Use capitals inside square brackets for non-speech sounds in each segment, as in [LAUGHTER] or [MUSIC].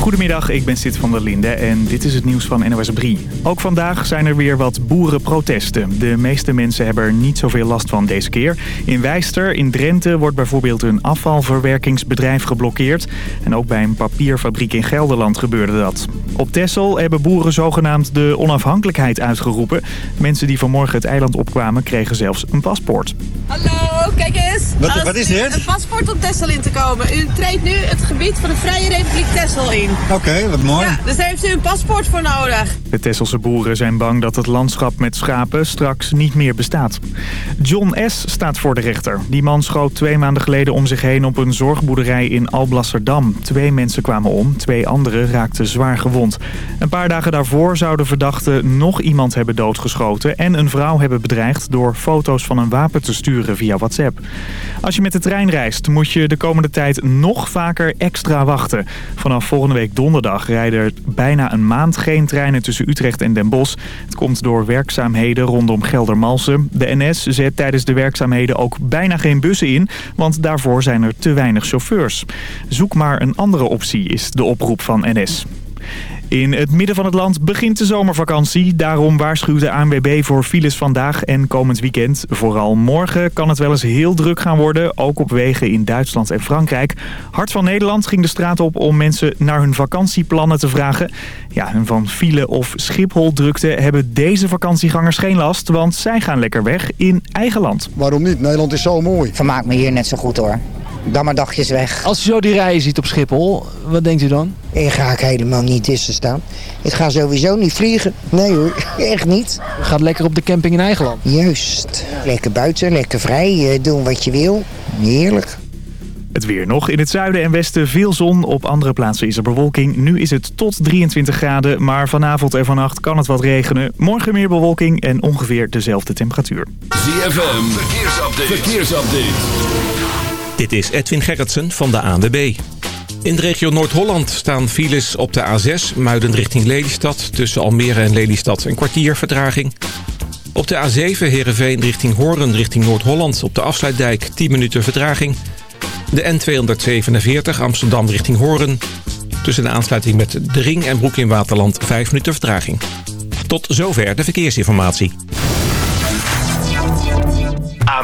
Goedemiddag, ik ben Sid van der Linde en dit is het nieuws van NOS op 3. Ook vandaag zijn er weer wat boerenprotesten. De meeste mensen hebben er niet zoveel last van deze keer. In Wijster, in Drenthe, wordt bijvoorbeeld een afvalverwerkingsbedrijf geblokkeerd. En ook bij een papierfabriek in Gelderland gebeurde dat. Op Texel hebben boeren zogenaamd de onafhankelijkheid uitgeroepen. Mensen die vanmorgen het eiland opkwamen kregen zelfs een paspoort. Hallo, kijk eens. Wat, wat is dit? Een paspoort om Texel in te komen. U treedt nu het gebied van de Vrije Republiek Texel in. Oké, wat mooi. Ja, dus daar heeft u een paspoort voor nodig. De Tesselse boeren zijn bang dat het landschap met schapen straks niet meer bestaat. John S. staat voor de rechter. Die man schoot twee maanden geleden om zich heen op een zorgboerderij in Alblasserdam. Twee mensen kwamen om, twee anderen raakten zwaar gewond. Een paar dagen daarvoor zouden verdachten nog iemand hebben doodgeschoten... en een vrouw hebben bedreigd door foto's van een wapen te sturen via WhatsApp. Als je met de trein reist, moet je de komende tijd nog vaker extra wachten. Vanaf volgende week donderdag rijden er bijna een maand geen treinen tussen Utrecht en Den Bosch. Het komt door werkzaamheden rondom Geldermalsen. De NS zet tijdens de werkzaamheden ook bijna geen bussen in, want daarvoor zijn er te weinig chauffeurs. Zoek maar een andere optie, is de oproep van NS. In het midden van het land begint de zomervakantie. Daarom waarschuwt de ANWB voor files vandaag en komend weekend. Vooral morgen kan het wel eens heel druk gaan worden. Ook op wegen in Duitsland en Frankrijk. Hart van Nederland ging de straat op om mensen naar hun vakantieplannen te vragen. Ja, en van file of Schiphol drukte hebben deze vakantiegangers geen last. Want zij gaan lekker weg in eigen land. Waarom niet? Nederland is zo mooi. Vermaak me hier net zo goed hoor. Dan maar dagjes weg. Als u zo die rijen ziet op Schiphol, wat denkt u dan? Hier ga ik helemaal niet tussen staan. Ik ga sowieso niet vliegen. Nee hoor, [LAUGHS] echt niet. Gaat lekker op de camping in eigen land. Juist. Lekker buiten, lekker vrij, eh, doen wat je wil. Heerlijk. Het weer nog. In het zuiden en westen veel zon. Op andere plaatsen is er bewolking. Nu is het tot 23 graden, maar vanavond en vannacht kan het wat regenen. Morgen meer bewolking en ongeveer dezelfde temperatuur. ZFM, verkeersupdate. verkeersupdate. Dit is Edwin Gerritsen van de ANWB. In de regio Noord-Holland staan files op de A6 Muiden richting Lelystad. Tussen Almere en Lelystad een kwartier vertraging. Op de A7 Heerenveen richting Hoorn richting Noord-Holland. Op de afsluitdijk 10 minuten vertraging. De N247 Amsterdam richting Hoorn. Tussen de aansluiting met de Ring en Broek in Waterland 5 minuten vertraging. Tot zover de verkeersinformatie.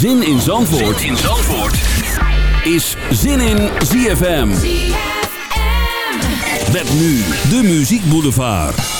Zin in Zandvoort, zin in Zandvoort. is Zin in ZFM. ZFM. Met nu de Muziek Boulevard.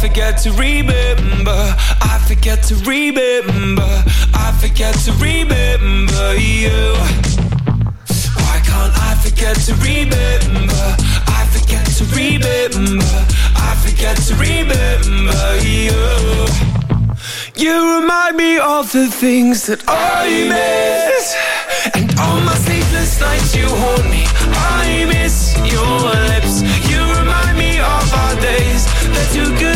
Forget to remember I forget to remember I forget to remember you. Why can't I forget to remember? I forget to remember I forget to remember you. You remind me of the things that I miss And on my sleepless nights you haunt me. I miss your lips. You remind me of our days They're too good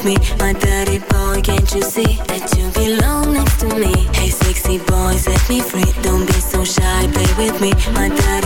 like me. My daddy boy, can't you see That you belong next to me? Hey sexy boy, set me free. Don't be so shy, play with me. My daddy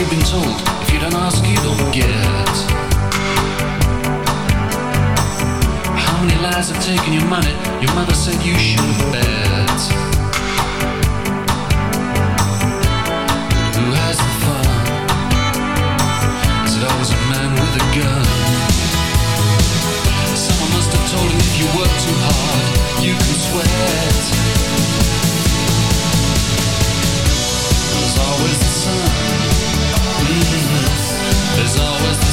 You've been told? If you don't ask, you don't get. How many lies have taken your money? Your mother said you should have bet. Who has the fun? Is it always a man with a gun? Someone must have told him if you work too hard, you can sweat. There's always the sun.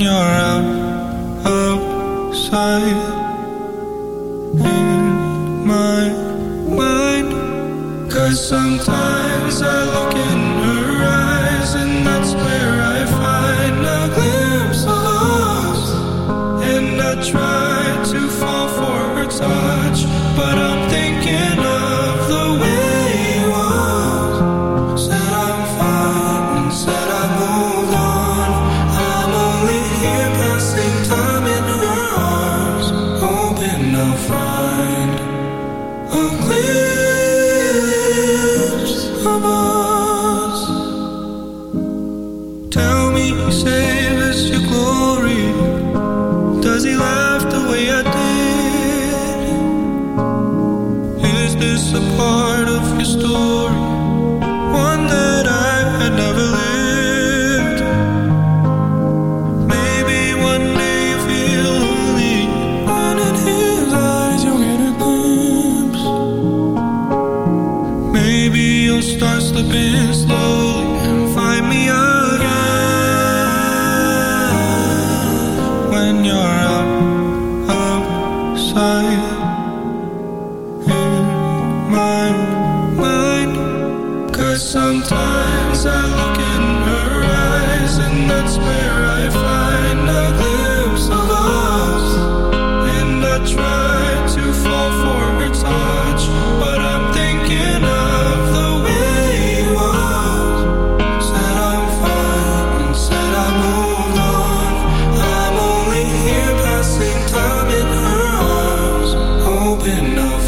you're out, outside enough.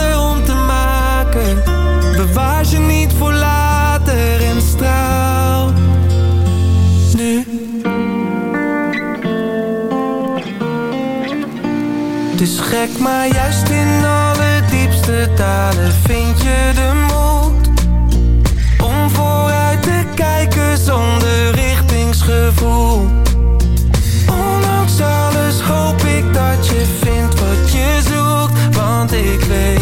om te maken. Bewaar ze niet voor later in straal. Nu. is gek, maar juist in alle diepste talen vind je de moed. Om vooruit te kijken zonder richtingsgevoel. Ondanks alles hoop ik dat je vindt wat je zoekt, want ik weet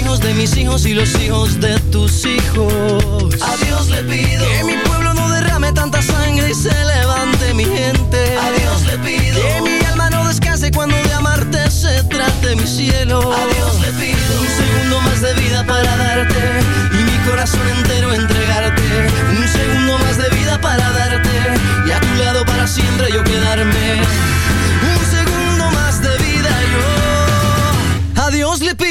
hijos de mis hijos y los hijos de tus hijos. A Dios le pido que mi pueblo no derrame tanta sangre y se levante mi gente. A Dios le pido que mi alma no descanse cuando de amarte se trate mi cielo. A Dios le pido un segundo más de vida para darte y mi corazón entero entregarte. Un segundo más de vida para darte y a tu lado para siempre yo quedarme. Un segundo más de vida yo. A Dios le pido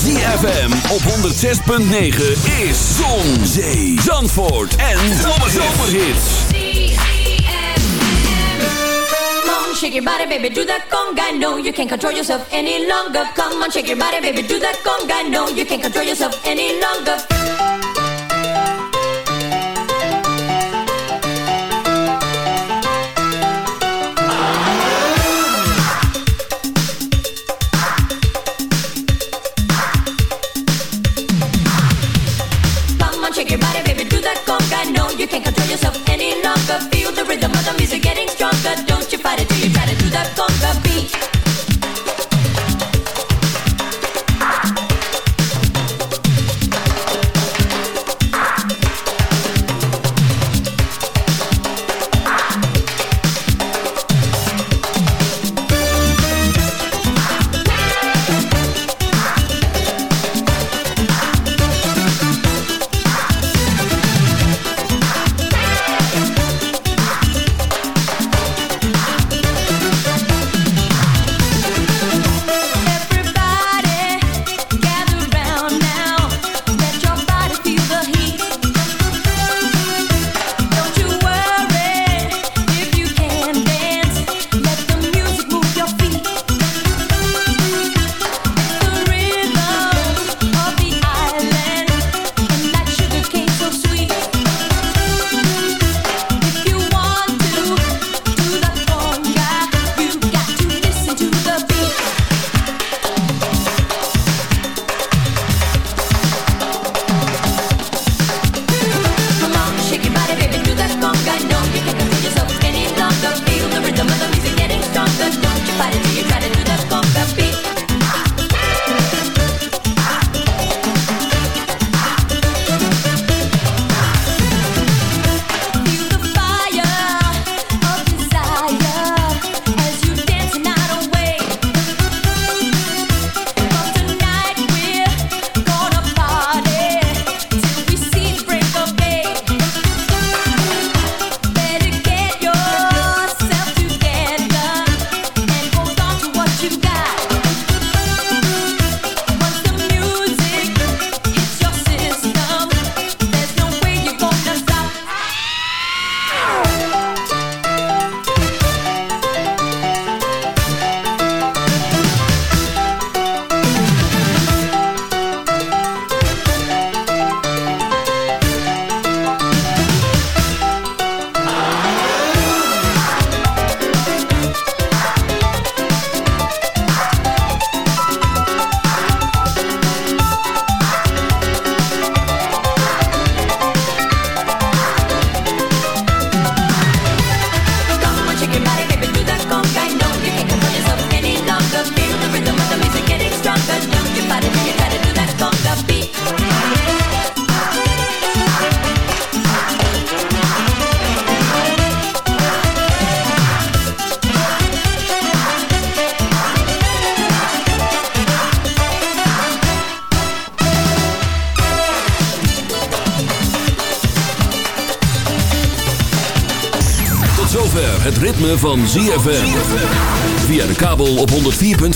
ZFM op 106.9 is Zon, Zee, Zandvoort en Zomerhits. Shake your body, baby, do that conga. No, you can't control yourself any longer. Come on, shake your body, baby, do that conga. No, you can't control yourself any longer.